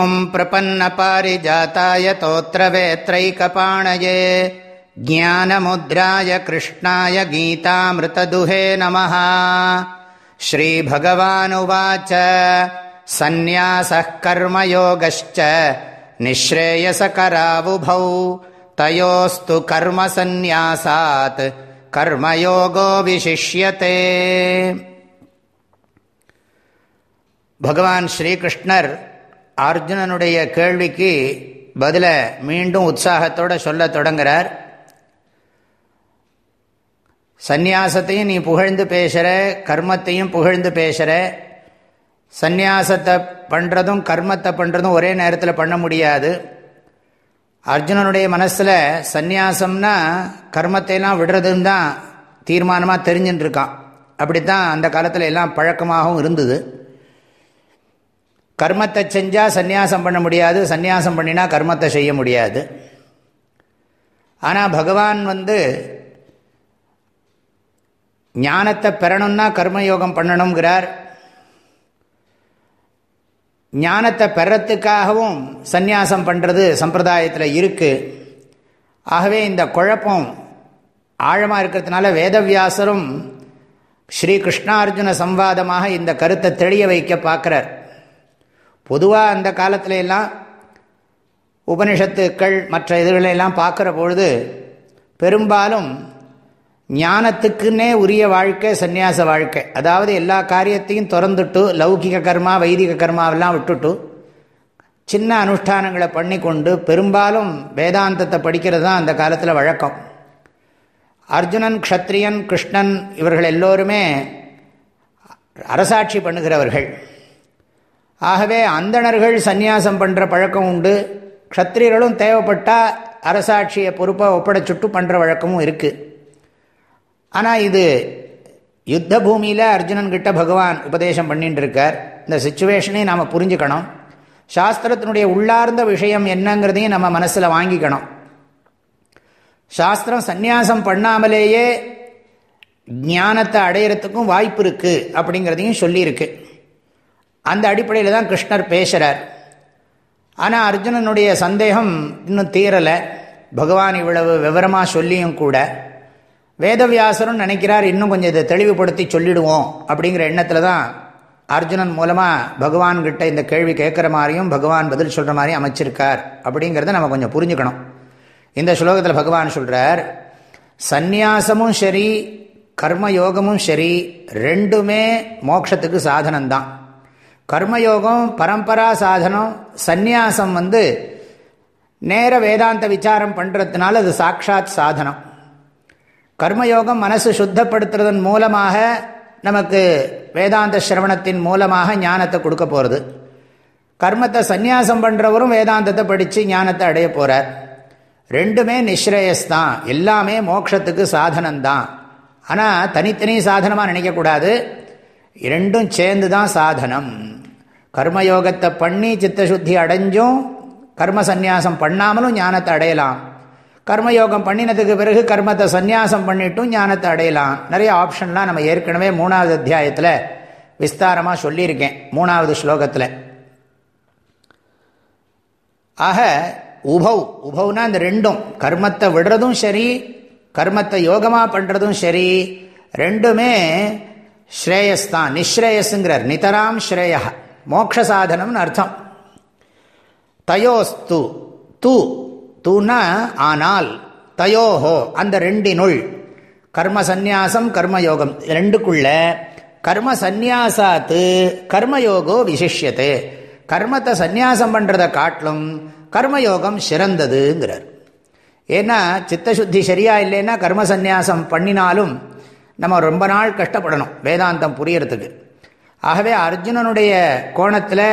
ॐ प्रपन्नपारिजाताय तोत्रवेत्रैकपाणये ज्ञानमुद्राय कृष्णाय गीतामृतदुहे नमः श्रीभगवानुवाच सन्न्यासः कर्मयोगश्च निःश्रेयसकरावुभौ तयोस्तु कर्मसन्न्यासात् कर्मयोगो विशिष्यते பகவான் ஸ்ரீகிருஷ்ணர் அர்ஜுனனுடைய கேள்விக்கு பதில மீண்டும் உற்சாகத்தோடு சொல்ல தொடங்குறார். சந்நியாசத்தையும் நீ புகழ்ந்து பேசுகிற கர்மத்தையும் புகழ்ந்து பேசுகிற சந்நியாசத்தை பண்ணுறதும் கர்மத்தை பண்ணுறதும் ஒரே நேரத்தில் பண்ண முடியாது. அர்ஜுனனுடைய மனசில் சந்நியாசம்னா கர்மத்தையெல்லாம் விடுறதுன்னு தான் தீர்மானமாக தெரிஞ்சுட்டுருக்கான் அப்படி அப்படித்தான் அந்த காலத்தில் எல்லாம் பழக்கமாகவும் இருந்தது. கர்மத்தை செஞ்சால் சந்நியாசம் பண்ண முடியாது சந்நியாசம் பண்ணினா கர்மத்தை செய்ய முடியாது. ஆனால் பகவான் வந்து ஞானத்தை பெறணும்னா கர்மயோகம் பண்ணணுங்கிறார் ஞானத்தை பெறத்துக்காகவும் சந்நியாசம் பண்ணுறது சம்பிரதாயத்தில் இருக்குது ஆகவே இந்த குழப்பம் ஆழமாக இருக்கிறதுனால வேதவியாசரும் ஸ்ரீ கிருஷ்ணார்ஜுன சம்வாதமாக இந்த கருத்தை தெளிய வைக்க பார்க்குறார். பொதுவாக அந்த காலத்துல எல்லாம் உபனிஷத்துக்கள் மற்ற இதுகளெல்லாம் பார்க்குற பொழுது பெரும்பாலும் ஞானத்துக்குன்னே உரிய வாழ்க்கை சந்நியாச வாழ்க்கை. அதாவது எல்லா காரியத்தையும் திறந்துட்டு லௌகிக கர்மா வைதிக கர்மாவெல்லாம் விட்டுட்டு சின்ன அனுஷ்டானங்களை பண்ணி கொண்டு பெரும்பாலும் வேதாந்தத்தை படிக்கிறது தான் அந்த காலத்தில் வழக்கம். அர்ஜுனன் க்ஷத்ரியன் கிருஷ்ணன் இவர்கள் எல்லோருமே அரசாட்சி பண்ணுகிறவர்கள். ஆகவே அந்தணர்கள் சந்நியாசம் பண்ணுற பழக்கம் உண்டு. க்ஷத்திரியர்களும் தேவைப்பட்டால் அரசாட்சியை பொறுப்பாக ஒப்படைச்சுட்டு பண்ணுற வழக்கமும் இருக்குது ஆனால் இது யுத்த பூமியில் அர்ஜுனன்கிட்ட பகவான் உபதேசம் பண்ணிட்டு இருக்கார் இந்த சுச்சுவேஷனையும் நாம் புரிஞ்சுக்கணும். சாஸ்திரத்தினுடைய உள்ளார்ந்த விஷயம் என்னங்கிறதையும் நம்ம மனசில் வாங்கிக்கணும். சாஸ்திரம் சந்நியாசம் பண்ணாமலேயே ஞானத்தை அடையிறதுக்கும் வாய்ப்பு இருக்குது அப்படிங்கிறதையும் சொல்லியிருக்கு. அந்த அடிப்படையில் தான் கிருஷ்ணர் பேசுகிறார் ஆனால் அர்ஜுனனுடைய சந்தேகம் இன்னும் தீரலை. பகவான் இவ்வளவு விவரமாக சொல்லியும் கூட. வேதவியாசரும் நினைக்கிறார் இன்னும் கொஞ்சம் இதை தெளிவுபடுத்தி சொல்லிடுவோம் அப்படிங்கிற எண்ணத்தில் தான் அர்ஜுனன் மூலமாக பகவான்கிட்ட இந்த கேள்வி கேட்குற மாதிரியும் பகவான் பதில் சொல்கிற மாதிரியும் அமைச்சிருக்கார் அப்படிங்கிறத நம்ம கொஞ்சம் புரிஞ்சுக்கணும். இந்த ஸ்லோகத்தில் பகவான் சொல்கிறார் சந்நியாசமும் சரி கர்மயோகமும் சரி ரெண்டுமே மோட்சத்துக்கு சாதனம்தான். கர்மயோகம் பரம்பரா சாதனம் சந்நியாசம் வந்து நேர வேதாந்த விசாரம் பண்ணுறதுனால அது சாட்சாத் சாதனம். கர்மயோகம் மனசு சுத்தப்படுத்துறதன் மூலமாக நமக்கு வேதாந்த சிரவணத்தின் மூலமாக ஞானத்தை கொடுக்க போகிறது கர்மத்தை சந்நியாசம் பண்ணுறவரும் வேதாந்தத்தை படித்து ஞானத்தை அடைய போகிறார் ரெண்டுமே நிஸ்ரேயஸ் தான் எல்லாமே மோட்சத்துக்கு சாதனம்தான். ஆனால் தனித்தனி சாதனமாக நினைக்கக்கூடாது. இரண்டும் சேர்ந்து தான் சாதனம். கர்மயோகத்தை பண்ணி சித்தசுத்தி அடைஞ்சும் கர்ம சந்நியாசம் பண்ணாமலும் ஞானத்தை அடையலாம். கர்மயோகம் பண்ணினதுக்கு பிறகு கர்மத்தை சந்நியாசம் பண்ணிட்டும் ஞானத்தை அடையலாம். நிறைய ஆப்ஷன்லாம் நம்ம ஏற்கனவே மூணாவது அத்தியாயத்தில் விஸ்தாரமாக சொல்லியிருக்கேன் மூணாவது ஸ்லோகத்தில். ஆக உபவ் உபவ்னா இந்த ரெண்டும். கர்மத்தை விடுறதும் சரி கர்மத்தை யோகமாக பண்ணுறதும் சரி ரெண்டுமே ஸ்ரேயஸ்தான் நிஸ்ரேயஸுங்கிறார் நிதராம் ஸ்ரேயா மோக்ஷ சாதனம்னு அர்த்தம். தயோஸ்து தூ தூனா ஆனால் தயோஹோ அந்த ரெண்டினுள். கர்ம சந்நியாசம் கர்மயோகம் ரெண்டுக்குள்ள. கர்ம சந்நியாசாத்து கர்மயோகோ விசிஷ்யத்து கர்மத்தை சந்நியாசம் பண்ணுறதை காட்டிலும் கர்மயோகம் சிறந்ததுங்கிறார். ஏன்னா சித்தசுத்தி சரியா இல்லைன்னா கர்ம சந்நியாசம் பண்ணினாலும் நம்ம ரொம்ப நாள் கஷ்டப்படணும் வேதாந்தம் புரியறதுக்கு. ஆகவே அர்ஜுனனுடைய கோணத்தில்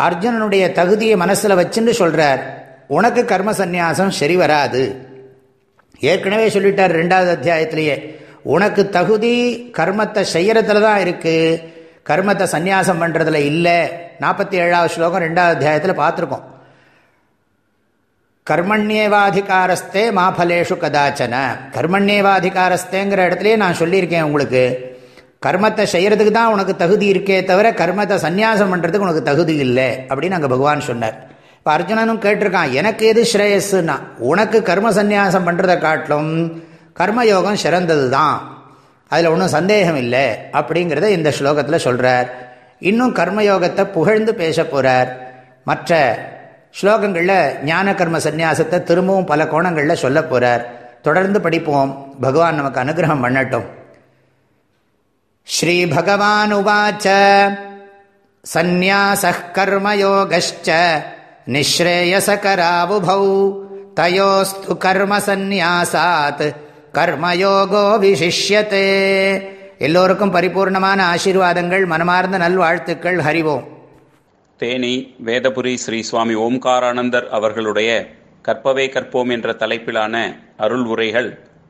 அர்ஜுனனுடைய தகுதியை மனசில் வச்சுன்னு சொல்கிறார் உனக்கு கர்ம சந்நியாசம் சரி வராது. ஏற்கனவே சொல்லிட்டார் ரெண்டாவது அத்தியாயத்திலேயே. உனக்கு தகுதி கர்மத்தை செய்யறதுல தான் இருக்குது கர்மத்தை சந்நியாசம் பண்ணுறதுல இல்லை. நாற்பத்தி ஏழாவது ஸ்லோகம் ரெண்டாவது அத்தியாயத்தில் பார்த்துருக்கோம். கர்மண்யேவாதிகாரஸ்தே மாஃபலேஷு கதாச்சன. கர்மண்யேவாதிகாரஸ்தேங்கிற இடத்துலையே நான் சொல்லியிருக்கேன் உங்களுக்கு. கர்மத்தை செய்யறதுக்கு தான் உனக்கு தகுதி இருக்கே தவிர கர்மத்தை சந்நியாசம் பண்ணுறதுக்கு உனக்கு தகுதி இல்லை அப்படின்னு அங்கே பகவான் சொன்னார். இப்போ அர்ஜுனனும் கேட்டிருக்கான் எனக்கு எது ஸ்ரேயஸ்னா உனக்கு கர்ம சந்நியாசம் பண்ணுறதை காட்டிலும் கர்மயோகம் சிறந்தது தான். அதில் ஒன்றும் சந்தேகம் இல்லை அப்படிங்கிறத இந்த ஸ்லோகத்தில் சொல்கிறார் இன்னும் கர்மயோகத்தை புகழ்ந்து பேச போகிறார் மற்ற ஸ்லோகங்களில் ஞான கர்ம சந்நியாசத்தை திரும்பவும் பல கோணங்களில் சொல்ல போகிறார் தொடர்ந்து படிப்போம். பகவான் நமக்கு அனுகிரகம் பண்ணட்டும். श्रीभगवानुवाच सन्न्यासः कर्मयोगश्च निःश्रेयसकरावुभौ तयोस्तु कर्मसन्न्यासात् கர்மயோகோ விசிஷ்யத்தே எல்லோருக்கும் பரிபூர்ணமான ஆசீர்வாதங்கள் மனமார்ந்த நல்வாழ்த்துக்கள் ஹரிவோம் தேனி வேதபுரி ஸ்ரீ சுவாமி ஓம்காரானந்தர் அவர்களுடைய கற்பவே கற்போம் என்ற தலைப்பிலான அருள் உரைகள்